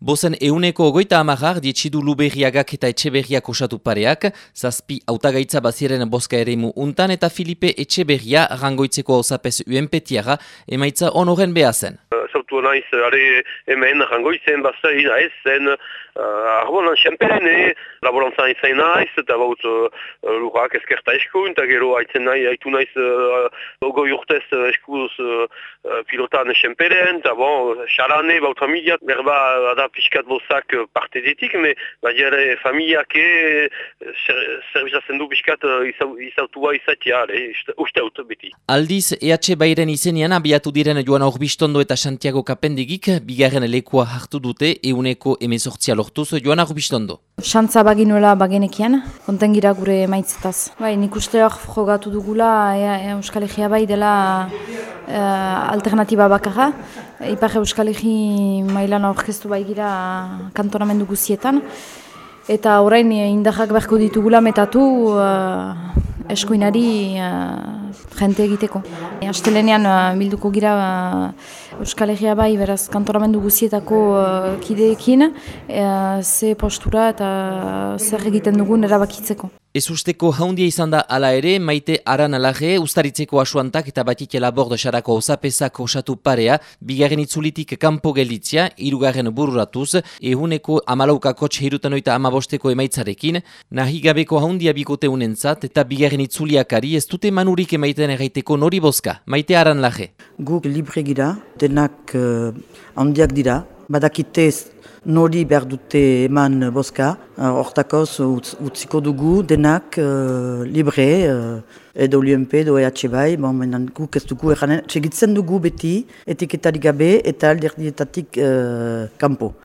Bozen euneko ogoita amagar, dietxidu luberriagak eta etxeberriak osatu pareak, zazpi autagaitza baziren boska ere untan eta Filipe etxeberria rangoitzeko osapez UNPTiara emaitza onoren behazen. Zautu naiz, are hemen rangoitzen bazai da ez zen, uh, arbonan xemperen, laborantzan izan naiz, eta baut uh, lurrak eskerta eskuun, eta gero haitzen nahi, haitu naiz uh, ogoi urtez eskuz uh, pilotan xemperen, eta bon, xalane, baut familiat, berba da pixkat bozak parte ditik, me badiare familiak e servizazen du pixkat izautua izatea, uste beti. Aldiz, EH Bairen izenean abiatu diren Joan Orbistondo eta Santiago Kapendigik, bigarren lekua hartu dute, euneko emezortzia lortuz Joan Orbistondo. Xantza baginuela bagenekian, konten gira gure maitzetaz. Bai, nik uste hor jogatu dugula, Euskal Egia bai dela uh, alternatiba bakarra. Ipar Euskal Egi mailan aurkeztu bai gira kantonamendu guzietan. Eta orain indahak beharko ditugula metatu uh, eskuinari uh, jente egiteko. Astelenean uh, bilduko gira uh, Euskal Herria bai beraz kantonamendu guzietako uh, kideekin, uh, ze postura eta zer egiten dugun erabakitzeko. Ez usteko haundia izan da ala ere, maite aran alage, ustaritzeko asuantak eta batike laborde sarako osapezak osatu parea, bigarren itzulitik kanpo gelitzia, irugarren bururatuz, ehuneko amalaukako txehirutan oita amabosteko emaitzarekin, nahi gabeko haundia bikote unentzat eta bigarren itzuliakari ez dute manurik emaiten erraiteko nori boska, maite aran lage. Guk libre gira, denak uh, dira, badakitez nori behar dute eman boska, hortakoz utziko dugu denak uh, libre, uh, edo UNP, edo EH bai, bon, menan guk ez dugu eranen, segitzen dugu beti etiketarik gabe eta alderdietatik uh, kanpo.